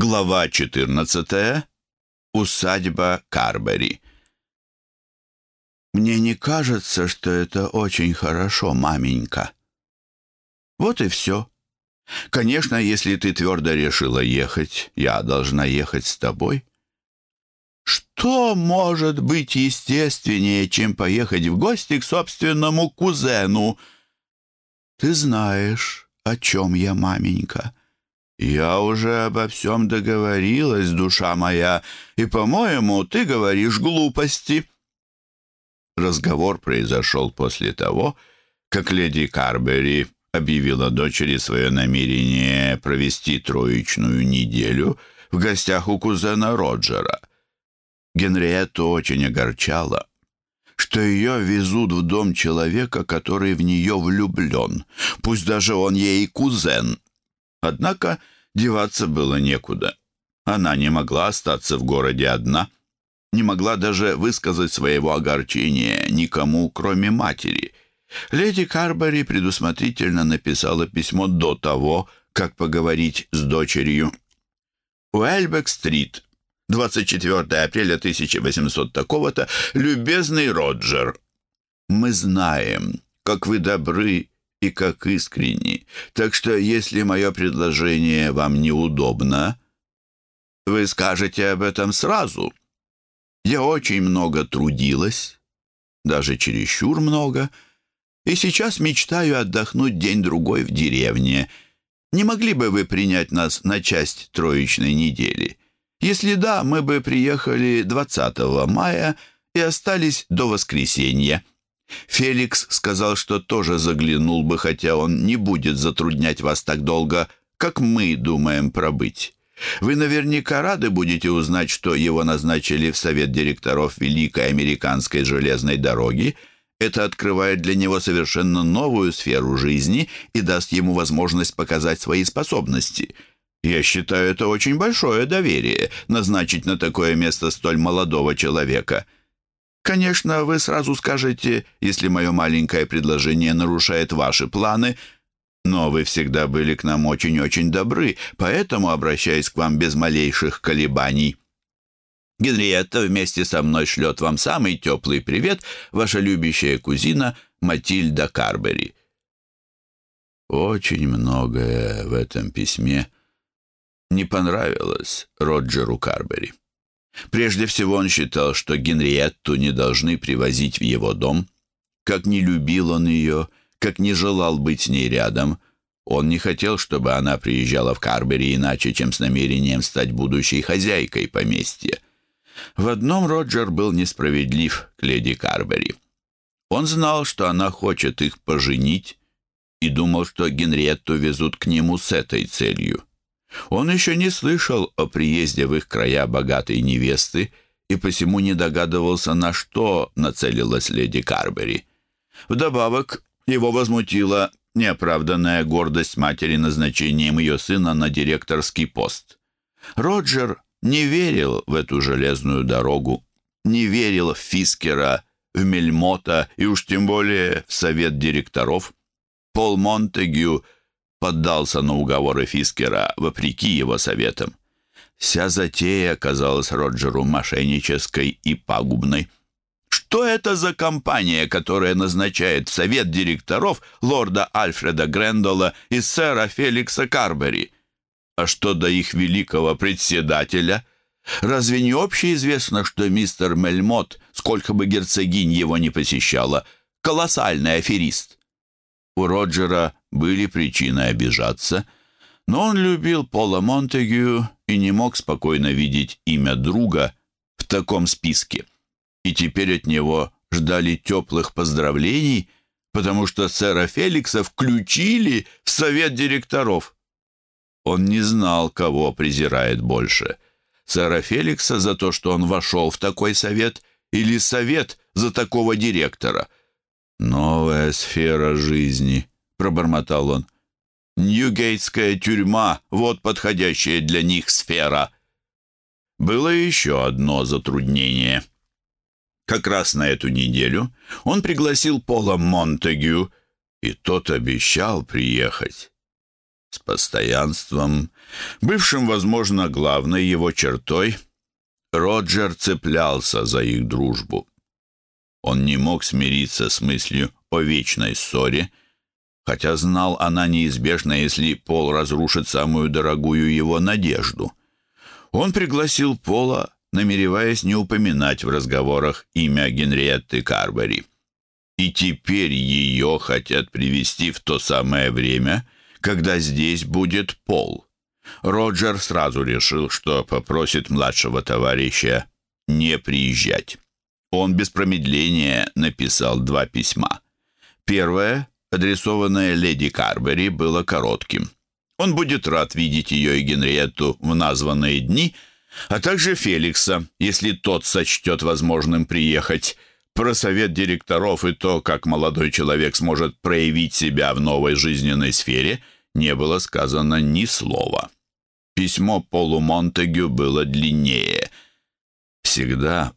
Глава 14. Усадьба Карбери. «Мне не кажется, что это очень хорошо, маменька». Вот и все. Конечно, если ты твердо решила ехать, я должна ехать с тобой. Что может быть естественнее, чем поехать в гости к собственному кузену? Ты знаешь, о чем я, маменька. «Я уже обо всем договорилась, душа моя, и, по-моему, ты говоришь глупости». Разговор произошел после того, как леди Карбери объявила дочери свое намерение провести троечную неделю в гостях у кузена Роджера. Генриетту очень огорчало, что ее везут в дом человека, который в нее влюблен, пусть даже он ей кузен. Однако деваться было некуда. Она не могла остаться в городе одна, не могла даже высказать своего огорчения никому, кроме матери. Леди Карбери предусмотрительно написала письмо до того, как поговорить с дочерью. Уэльбек-стрит, 24 апреля 1800 такого-то, любезный Роджер. Мы знаем, как вы добры и как искренни. Так что, если мое предложение вам неудобно, вы скажете об этом сразу. Я очень много трудилась, даже чересчур много, и сейчас мечтаю отдохнуть день-другой в деревне. Не могли бы вы принять нас на часть троечной недели? Если да, мы бы приехали 20 мая и остались до воскресенья. Феликс сказал, что тоже заглянул бы, хотя он не будет затруднять вас так долго, как мы думаем пробыть. Вы наверняка рады будете узнать, что его назначили в совет директоров Великой Американской железной дороги. Это открывает для него совершенно новую сферу жизни и даст ему возможность показать свои способности. Я считаю это очень большое доверие назначить на такое место столь молодого человека». Конечно, вы сразу скажете, если мое маленькое предложение нарушает ваши планы, но вы всегда были к нам очень-очень добры, поэтому обращаюсь к вам без малейших колебаний. Генриетта вместе со мной шлет вам самый теплый привет, ваша любящая кузина Матильда Карбери. Очень многое в этом письме не понравилось Роджеру Карбери. Прежде всего он считал, что Генриетту не должны привозить в его дом. Как не любил он ее, как не желал быть с ней рядом, он не хотел, чтобы она приезжала в Карбери иначе, чем с намерением стать будущей хозяйкой поместья. В одном Роджер был несправедлив к леди Карбери. Он знал, что она хочет их поженить, и думал, что Генриетту везут к нему с этой целью. Он еще не слышал о приезде в их края богатой невесты и посему не догадывался, на что нацелилась леди Карбери. Вдобавок, его возмутила неоправданная гордость матери назначением ее сына на директорский пост. Роджер не верил в эту железную дорогу, не верил в Фискера, в Мельмота и уж тем более в совет директоров. Пол Монтегю – поддался на уговоры Фискера вопреки его советам. Вся затея оказалась Роджеру мошеннической и пагубной. Что это за компания, которая назначает в совет директоров лорда Альфреда Грендола и сэра Феликса Карбери? А что до их великого председателя? Разве не общеизвестно, что мистер Мельмот, сколько бы герцогинь его не посещала, колоссальный аферист? У Роджера были причины обижаться, но он любил Пола Монтегю и не мог спокойно видеть имя друга в таком списке. И теперь от него ждали теплых поздравлений, потому что сэра Феликса включили в совет директоров. Он не знал, кого презирает больше. Сэра Феликса за то, что он вошел в такой совет, или совет за такого директора. Новая сфера жизни — пробормотал он. «Ньюгейтская тюрьма — вот подходящая для них сфера». Было еще одно затруднение. Как раз на эту неделю он пригласил Пола Монтегю, и тот обещал приехать. с постоянством, бывшим, возможно, главной его чертой, Роджер цеплялся за их дружбу. Он не мог смириться с мыслью о вечной ссоре, хотя знал она неизбежна, если Пол разрушит самую дорогую его надежду. Он пригласил Пола, намереваясь не упоминать в разговорах имя Генриетты Карбери. И теперь ее хотят привести в то самое время, когда здесь будет Пол. Роджер сразу решил, что попросит младшего товарища не приезжать. Он без промедления написал два письма. Первое, адресованное леди Карбери, было коротким. Он будет рад видеть ее и Генриетту в названные дни, а также Феликса, если тот сочтет возможным приехать. Про совет директоров и то, как молодой человек сможет проявить себя в новой жизненной сфере, не было сказано ни слова. Письмо Полу Монтегю было длиннее. «Всегда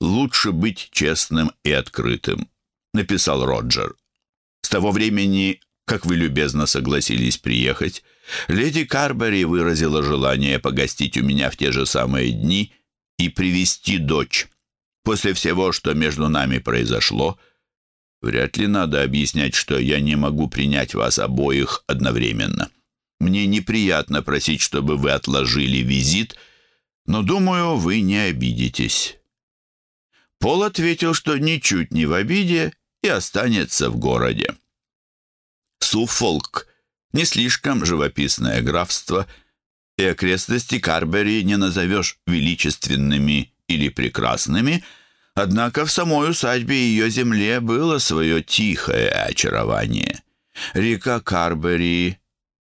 лучше быть честным и открытым», — написал Роджер. «С того времени, как вы любезно согласились приехать, леди Карбери выразила желание погостить у меня в те же самые дни и привести дочь. После всего, что между нами произошло, вряд ли надо объяснять, что я не могу принять вас обоих одновременно». Мне неприятно просить, чтобы вы отложили визит, но, думаю, вы не обидитесь». Пол ответил, что ничуть не в обиде и останется в городе. Суффолк — не слишком живописное графство, и окрестности Карбери не назовешь величественными или прекрасными, однако в самой усадьбе и ее земле было свое тихое очарование. Река Карбери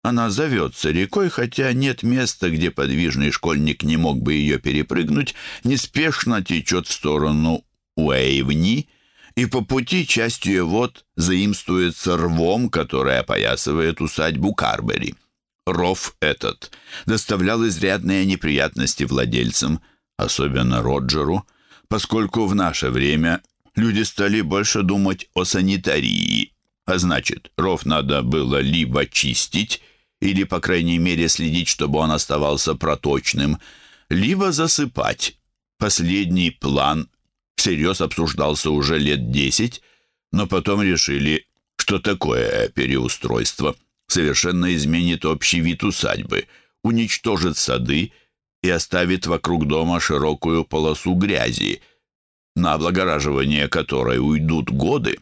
она зовется рекой, хотя нет места, где подвижный школьник не мог бы ее перепрыгнуть, неспешно течет в сторону Уэйвни, и по пути частью вод заимствуется рвом, который опоясывает усадьбу Карбери. Ров этот доставлял изрядные неприятности владельцам, особенно Роджеру, поскольку в наше время люди стали больше думать о санитарии, а значит, ров надо было либо чистить, или, по крайней мере, следить, чтобы он оставался проточным, либо засыпать. Последний план всерьез обсуждался уже лет десять, но потом решили, что такое переустройство совершенно изменит общий вид усадьбы, уничтожит сады и оставит вокруг дома широкую полосу грязи, на облагораживание которой уйдут годы.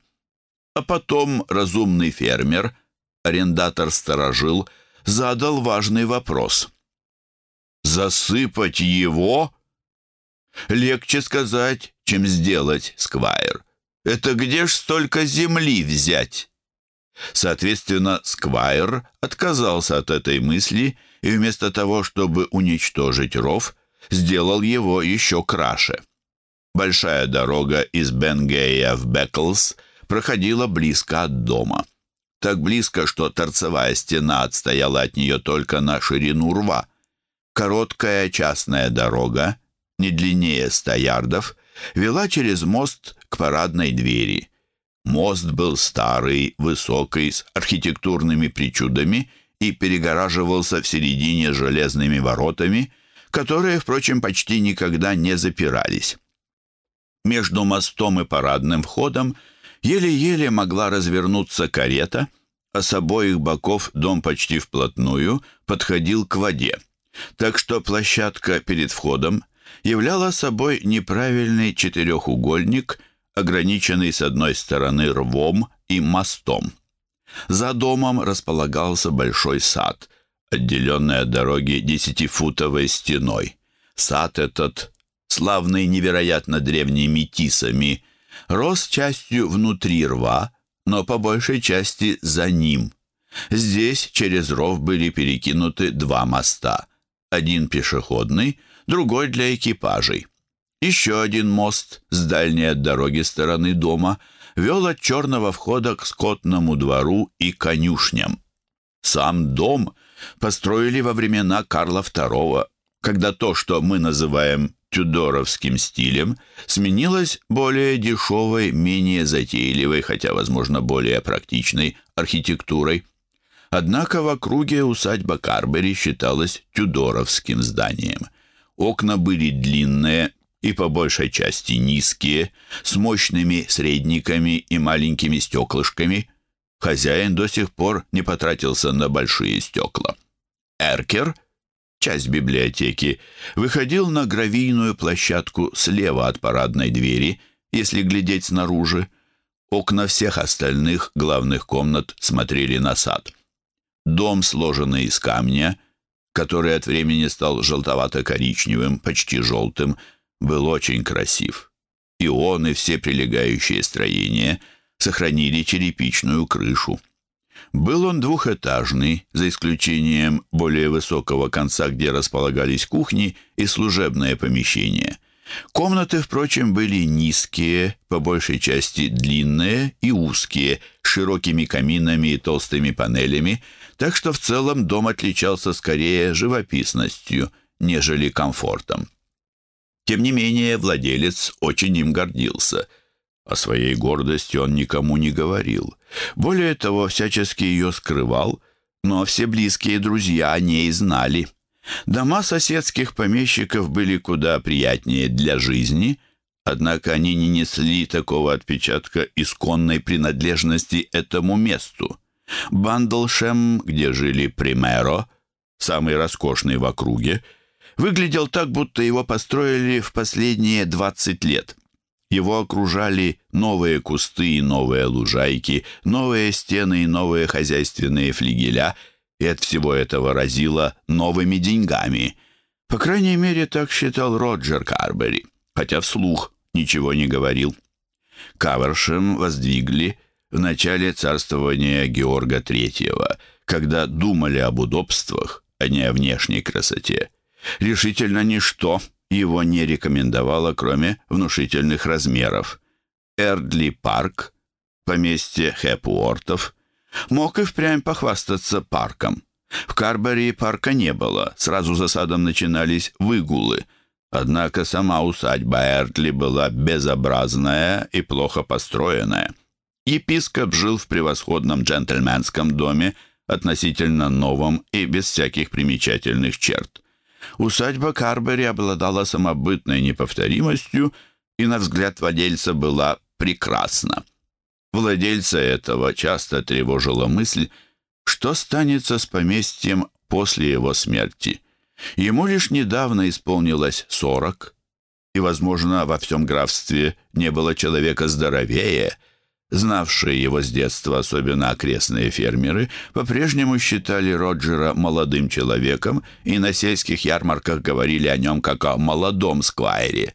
А потом разумный фермер, арендатор-сторожил – задал важный вопрос. «Засыпать его?» «Легче сказать, чем сделать, Сквайр. Это где ж столько земли взять?» Соответственно, Сквайр отказался от этой мысли и вместо того, чтобы уничтожить ров, сделал его еще краше. Большая дорога из Бенгея в Беклс проходила близко от дома так близко, что торцевая стена отстояла от нее только на ширину рва. Короткая частная дорога, не длиннее ста ярдов, вела через мост к парадной двери. Мост был старый, высокий, с архитектурными причудами и перегораживался в середине железными воротами, которые, впрочем, почти никогда не запирались. Между мостом и парадным входом – Еле-еле могла развернуться карета, а с обоих боков дом почти вплотную подходил к воде. Так что площадка перед входом являла собой неправильный четырехугольник, ограниченный с одной стороны рвом и мостом. За домом располагался большой сад, отделенный от дороги десятифутовой стеной. Сад этот, славный невероятно древними тисами, рос частью внутри рва, но по большей части за ним. Здесь через ров были перекинуты два моста. Один пешеходный, другой для экипажей. Еще один мост с дальней от дороги стороны дома вел от черного входа к скотному двору и конюшням. Сам дом построили во времена Карла II, когда то, что мы называем тюдоровским стилем сменилась более дешевой, менее затейливой, хотя, возможно, более практичной архитектурой. Однако в округе усадьба Карбери считалась тюдоровским зданием. Окна были длинные и по большей части низкие, с мощными средниками и маленькими стеклышками. Хозяин до сих пор не потратился на большие стекла. Эркер, часть библиотеки, выходил на гравийную площадку слева от парадной двери, если глядеть снаружи. Окна всех остальных главных комнат смотрели на сад. Дом, сложенный из камня, который от времени стал желтовато-коричневым, почти желтым, был очень красив. И он, и все прилегающие строения сохранили черепичную крышу. Был он двухэтажный, за исключением более высокого конца, где располагались кухни и служебное помещение. Комнаты, впрочем, были низкие, по большей части длинные и узкие, широкими каминами и толстыми панелями, так что в целом дом отличался скорее живописностью, нежели комфортом. Тем не менее, владелец очень им гордился. О своей гордости он никому не говорил. Более того, всячески ее скрывал, но все близкие друзья о ней знали. Дома соседских помещиков были куда приятнее для жизни, однако они не несли такого отпечатка исконной принадлежности этому месту. Бандлшем, где жили Примеро, самый роскошный в округе, выглядел так, будто его построили в последние 20 лет. Его окружали новые кусты и новые лужайки, новые стены и новые хозяйственные флигеля, и от всего этого разило новыми деньгами. По крайней мере, так считал Роджер Карбери, хотя вслух ничего не говорил. Кавершем воздвигли в начале царствования Георга III, когда думали об удобствах, а не о внешней красоте. Решительно ничто его не рекомендовало, кроме внушительных размеров. Эрдли парк, поместье Хэпуортов, мог и впрямь похвастаться парком. В Карбери парка не было, сразу за садом начинались выгулы. Однако сама усадьба Эрдли была безобразная и плохо построенная. Епископ жил в превосходном джентльменском доме, относительно новом и без всяких примечательных черт. Усадьба Карбери обладала самобытной неповторимостью и, на взгляд владельца, была прекрасна. Владельца этого часто тревожила мысль, что станется с поместьем после его смерти. Ему лишь недавно исполнилось сорок, и, возможно, во всем графстве не было человека здоровее – Знавшие его с детства, особенно окрестные фермеры, по-прежнему считали Роджера молодым человеком и на сельских ярмарках говорили о нем как о молодом сквайре.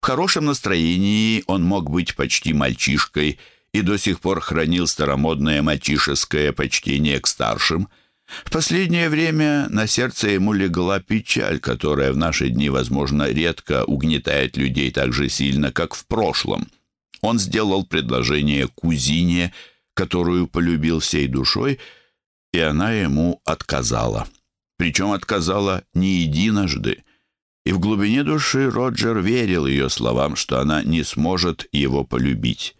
В хорошем настроении он мог быть почти мальчишкой и до сих пор хранил старомодное мальчишеское почтение к старшим. В последнее время на сердце ему легла печаль, которая в наши дни, возможно, редко угнетает людей так же сильно, как в прошлом – он сделал предложение кузине, которую полюбил всей душой, и она ему отказала. Причем отказала не единожды. И в глубине души Роджер верил ее словам, что она не сможет его полюбить.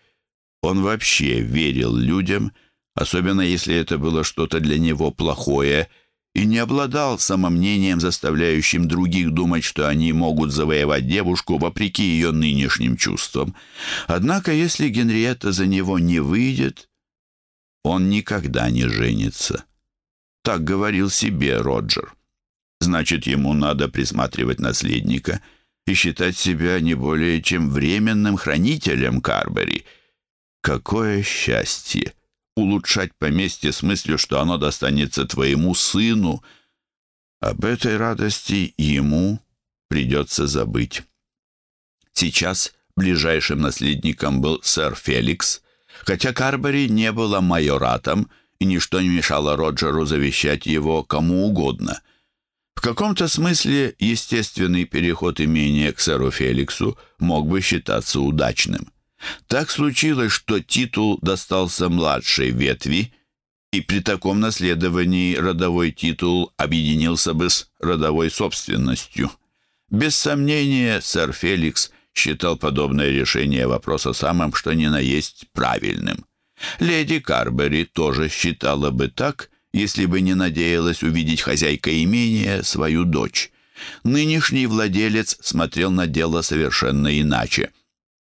Он вообще верил людям, особенно если это было что-то для него плохое – и не обладал самомнением, заставляющим других думать, что они могут завоевать девушку вопреки ее нынешним чувствам. Однако, если Генриетта за него не выйдет, он никогда не женится. Так говорил себе Роджер. Значит, ему надо присматривать наследника и считать себя не более чем временным хранителем Карбери. Какое счастье! Улучшать поместье с мыслью, что оно достанется твоему сыну. Об этой радости ему придется забыть. Сейчас ближайшим наследником был сэр Феликс, хотя Карбери не было майоратом, и ничто не мешало Роджеру завещать его кому угодно. В каком-то смысле естественный переход имения к сэру Феликсу мог бы считаться удачным. Так случилось, что титул достался младшей ветви, и при таком наследовании родовой титул объединился бы с родовой собственностью. Без сомнения, сэр Феликс считал подобное решение вопроса самым что ни на есть правильным. Леди Карбери тоже считала бы так, если бы не надеялась увидеть хозяйка имения свою дочь. Нынешний владелец смотрел на дело совершенно иначе.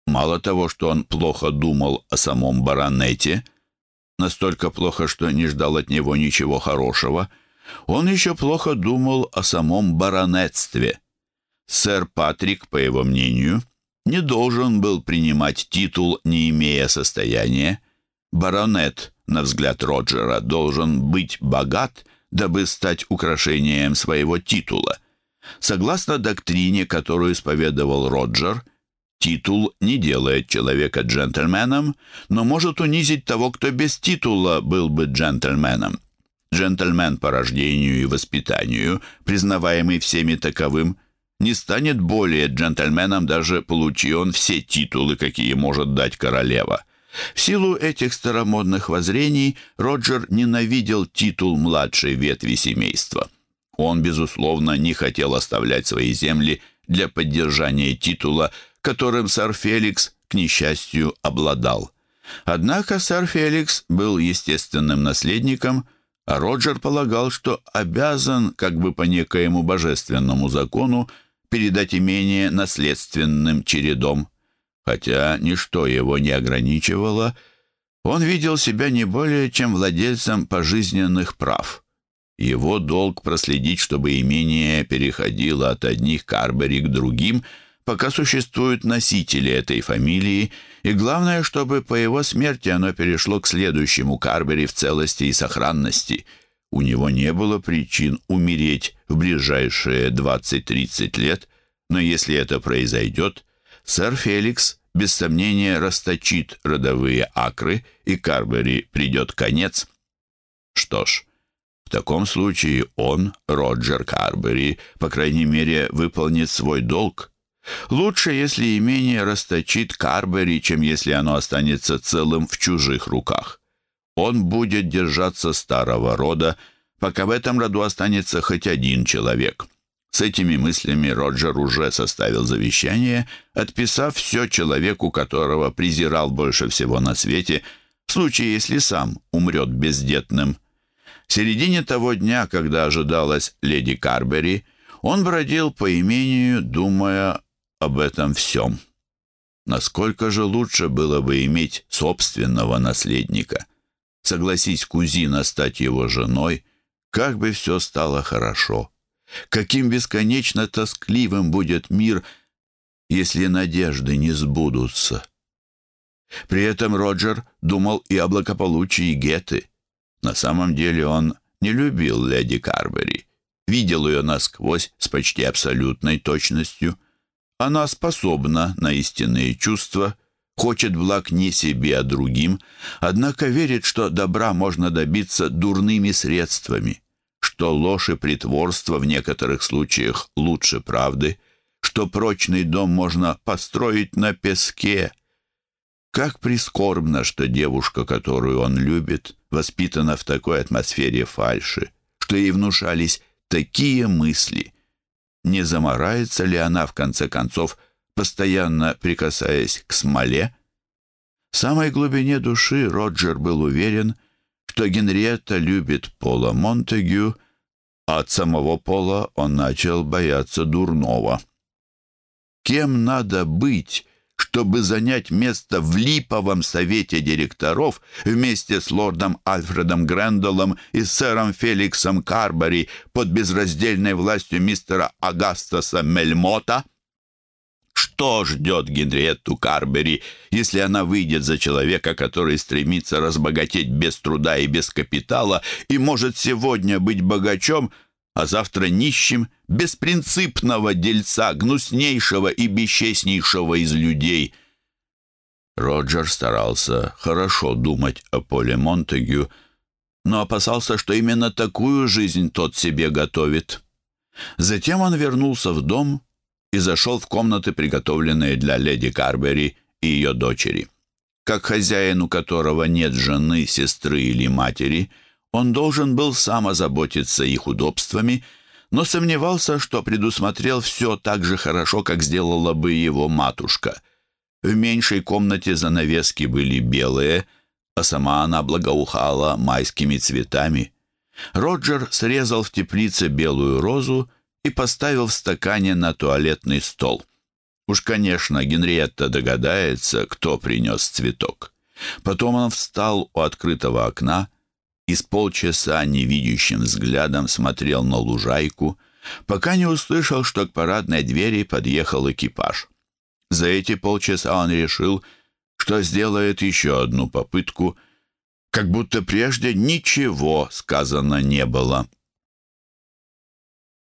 Мало того, что он плохо думал о самом баронете, настолько плохо, что не ждал от него ничего хорошего, он еще плохо думал о самом баронетстве. Сэр Патрик, по его мнению, не должен был принимать титул, не имея состояния. Баронет, на взгляд Роджера, должен быть богат, дабы стать украшением своего титула. Согласно доктрине, которую исповедовал Роджер, титул не делает человека джентльменом, но может унизить того, кто без титула был бы джентльменом. Джентльмен по рождению и воспитанию, признаваемый всеми таковым, не станет более джентльменом, даже получи он все титулы, какие может дать королева. В силу этих старомодных воззрений Роджер ненавидел титул младшей ветви семейства. Он, безусловно, не хотел оставлять свои земли для поддержания титула, которым сэр Феликс, к несчастью, обладал. Однако сэр Феликс был естественным наследником, а Роджер полагал, что обязан, как бы по некоему божественному закону, передать имение наследственным чередом. Хотя ничто его не ограничивало, он видел себя не более чем владельцем пожизненных прав. Его долг проследить, чтобы имение переходило от одних Карбери к другим, пока существуют носители этой фамилии, и главное, чтобы по его смерти оно перешло к следующему Карбери в целости и сохранности. У него не было причин умереть в ближайшие 20-30 лет, но если это произойдет, сэр Феликс без сомнения расточит родовые акры, и Карбери придет конец. Что ж, в таком случае он, Роджер Карбери, по крайней мере, выполнит свой долг. Лучше, если имение расточит Карбери, чем если оно останется целым в чужих руках. Он будет держаться старого рода, пока в этом роду останется хоть один человек. С этими мыслями Роджер уже составил завещание, отписав все человеку, которого презирал больше всего на свете, в случае, если сам умрет бездетным. В середине того дня, когда ожидалась леди Карбери, он бродил по имению, думая об этом всем. Насколько же лучше было бы иметь собственного наследника? Согласись кузина стать его женой, как бы все стало хорошо. Каким бесконечно тоскливым будет мир, если надежды не сбудутся. При этом Роджер думал и о благополучии Геты. На самом деле он не любил леди Карбери, видел ее насквозь с почти абсолютной точностью. Она способна на истинные чувства, хочет благ не себе, а другим, однако верит, что добра можно добиться дурными средствами что ложь и притворство в некоторых случаях лучше правды, что прочный дом можно построить на песке. Как прискорбно, что девушка, которую он любит, воспитана в такой атмосфере фальши, что ей внушались такие мысли. Не заморается ли она, в конце концов, постоянно прикасаясь к смоле? В самой глубине души Роджер был уверен, что Генриетта любит Пола Монтегю, а от самого Пола он начал бояться дурного. Кем надо быть, чтобы занять место в липовом совете директоров вместе с лордом Альфредом Грендолом и сэром Феликсом Карбери под безраздельной властью мистера Агастаса Мельмота? Что ждет Генриетту Карбери, если она выйдет за человека, который стремится разбогатеть без труда и без капитала и может сегодня быть богачом, а завтра нищим, беспринципного дельца, гнуснейшего и бесчестнейшего из людей? Роджер старался хорошо думать о Поле Монтегю, но опасался, что именно такую жизнь тот себе готовит. Затем он вернулся в дом и зашел в комнаты, приготовленные для леди Карбери и ее дочери. Как хозяин, у которого нет жены, сестры или матери, он должен был сам озаботиться их удобствами, но сомневался, что предусмотрел все так же хорошо, как сделала бы его матушка. В меньшей комнате занавески были белые, а сама она благоухала майскими цветами. Роджер срезал в теплице белую розу и поставил в стакане на туалетный стол. Уж, конечно, Генриетта догадается, кто принес цветок. Потом он встал у открытого окна и с полчаса невидящим взглядом смотрел на лужайку, пока не услышал, что к парадной двери подъехал экипаж. За эти полчаса он решил, что сделает еще одну попытку, как будто прежде ничего сказано не было.